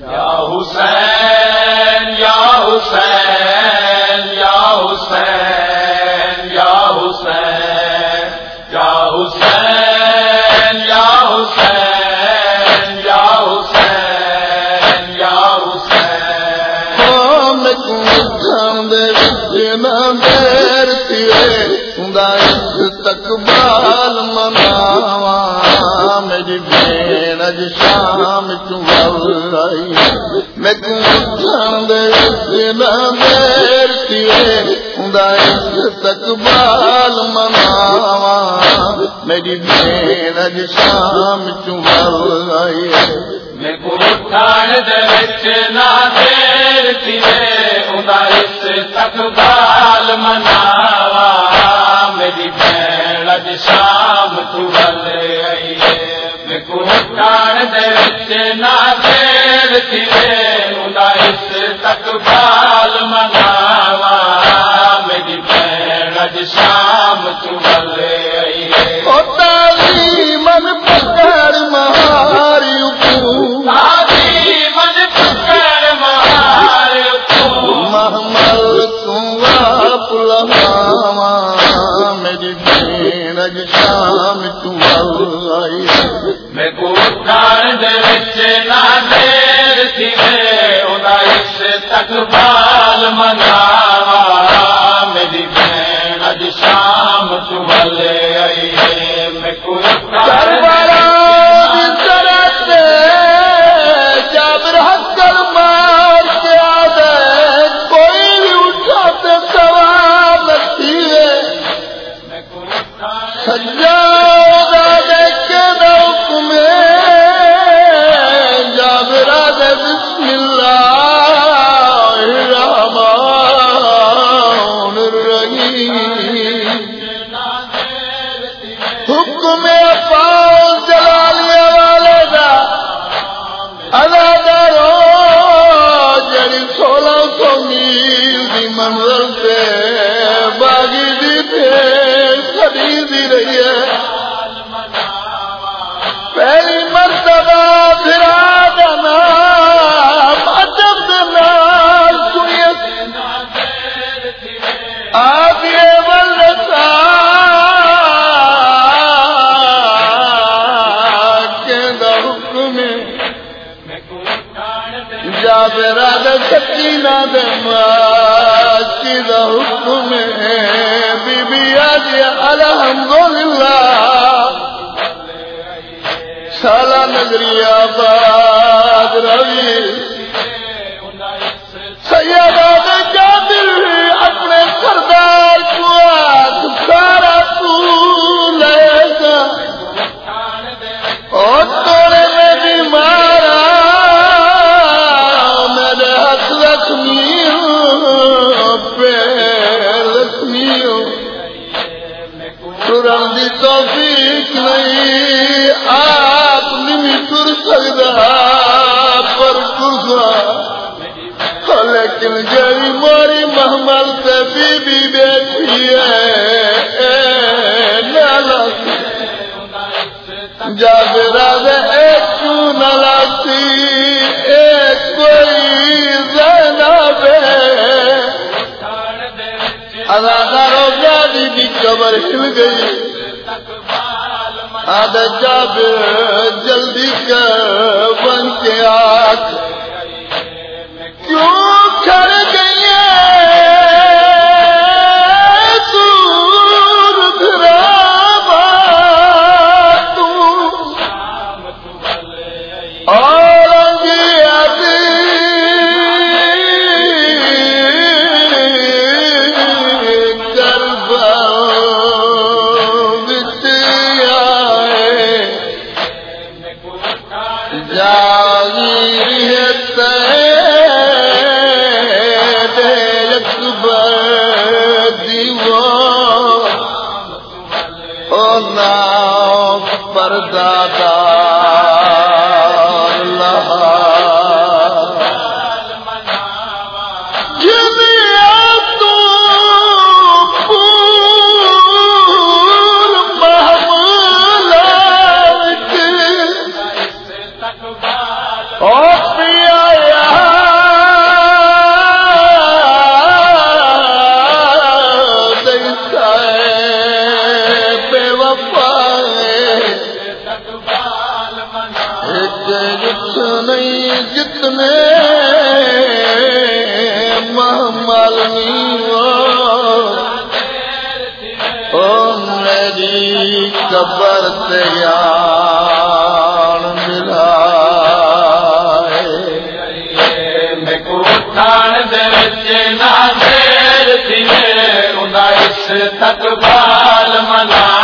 یا حسین یا حسین یا حسین یا حسین یا حسین یا حسین یا حسین یا حسین۔ دیر تیرے تک میں دیر تیرے تک بال مناوا میری بین اج شام چائی میں کو اٹھان دے وچ نہ دیر تیرے تک بال مناوا میری بھیڑ اج شام چل آئی میں کو اٹھان دے وچ نہ دیر تک بال مناوا میری بھیڑ شام تم مل کے خرید ہی رہی ہے۔ پہلی مرتبہ پھر آ جانا مجب نال سنیت آپ یہ ولتا حکم ہے۔ بی بی آجی الحمدللہ۔ سالہ نظریہ باد روی۔ سیدہ لیکن جی موری محمل سے بی بی بیٹھی ہے۔ نالا۔ جابرا دے ایک نلاسی ایک کوئی زینب اداکاروں جادی کی قبر ہل گئی۔ آد جاب جلدی کر بن کے آگ نہیں جتنے مہمالنی میری قبر تیار ملا تک بال منا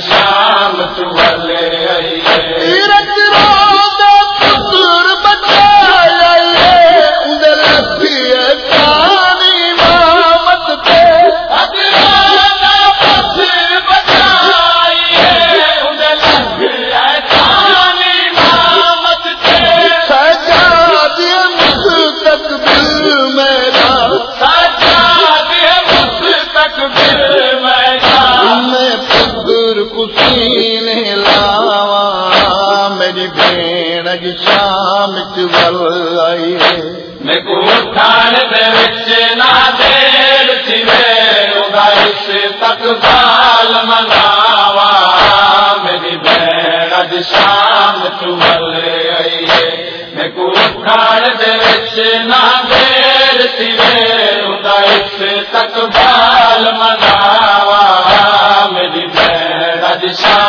شاہ ہے تک مناوا میری بہن اج شام آئی میں کو دے وچ نہ دیر سی اس تک مناوا میری بہن اج شام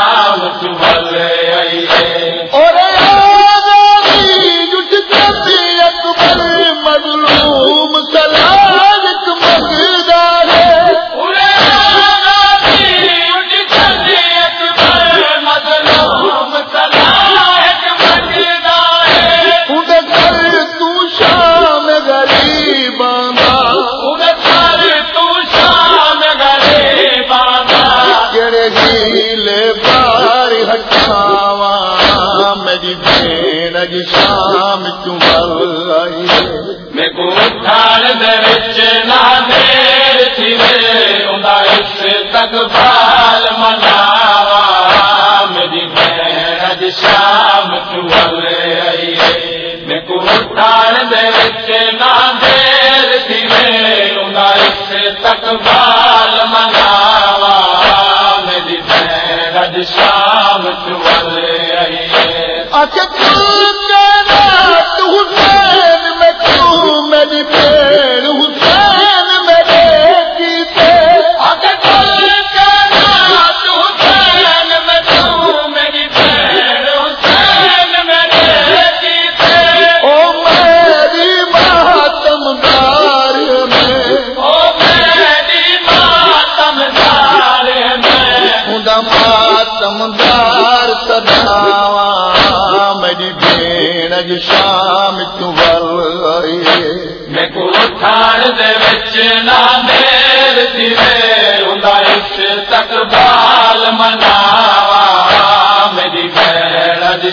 شام چمل آئی ہے؟ میں کو ٹھان دے وچ نہ دیر تھی اس تک بال منا میری بہن اج شام چولے آئی نام چل میں کو دے وچ نہ دیر سی اس تک بال مناوا میری بھڑ اج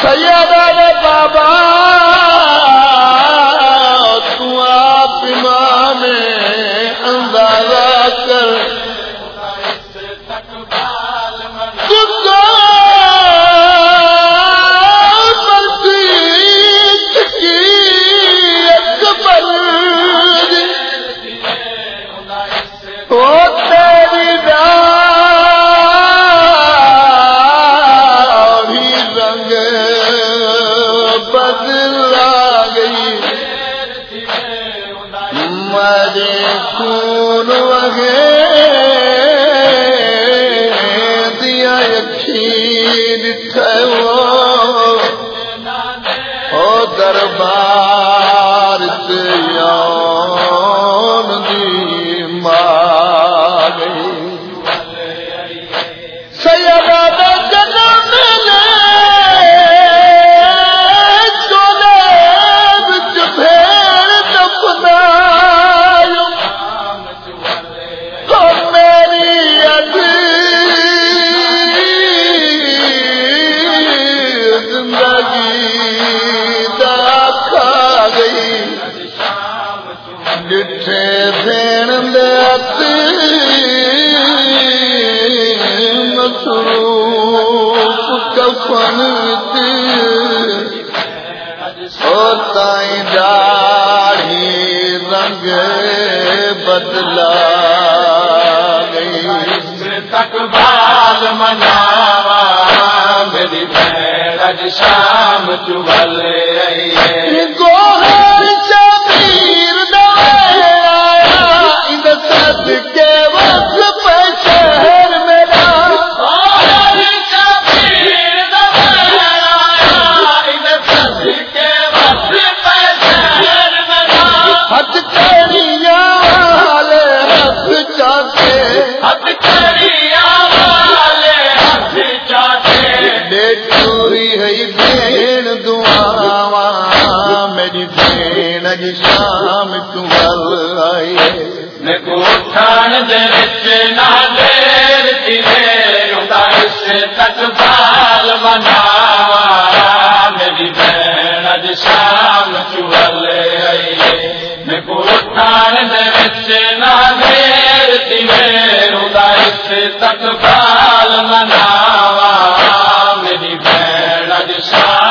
سیدہ نے بابا تو آپ امام اندازہ کر۔ رنگ دربار بدلا تک بال مناوا میری بھیڑ شام چبل آئی شام چل آئیے۔ گوٹان نادیر تیر ادائس تک بال مناوا میری بہن شام